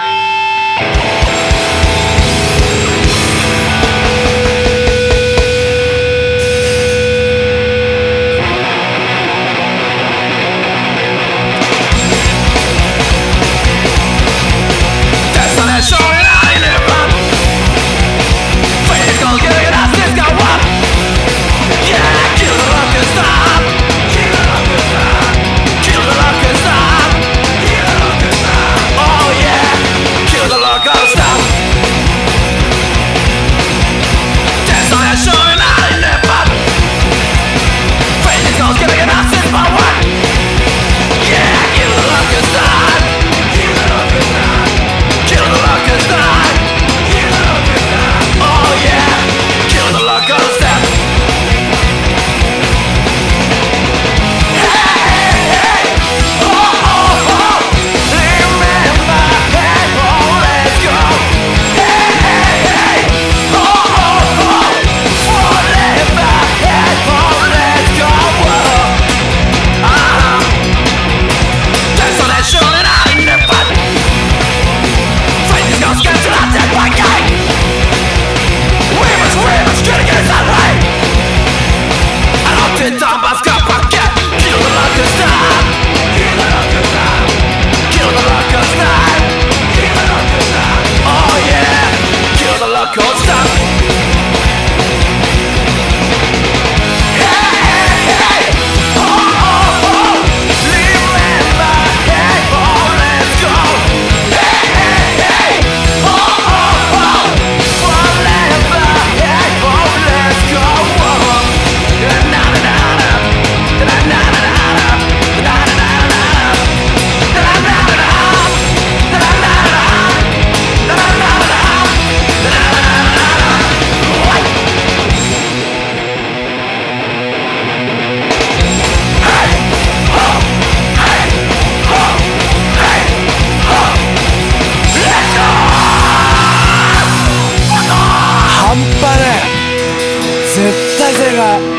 絶対正解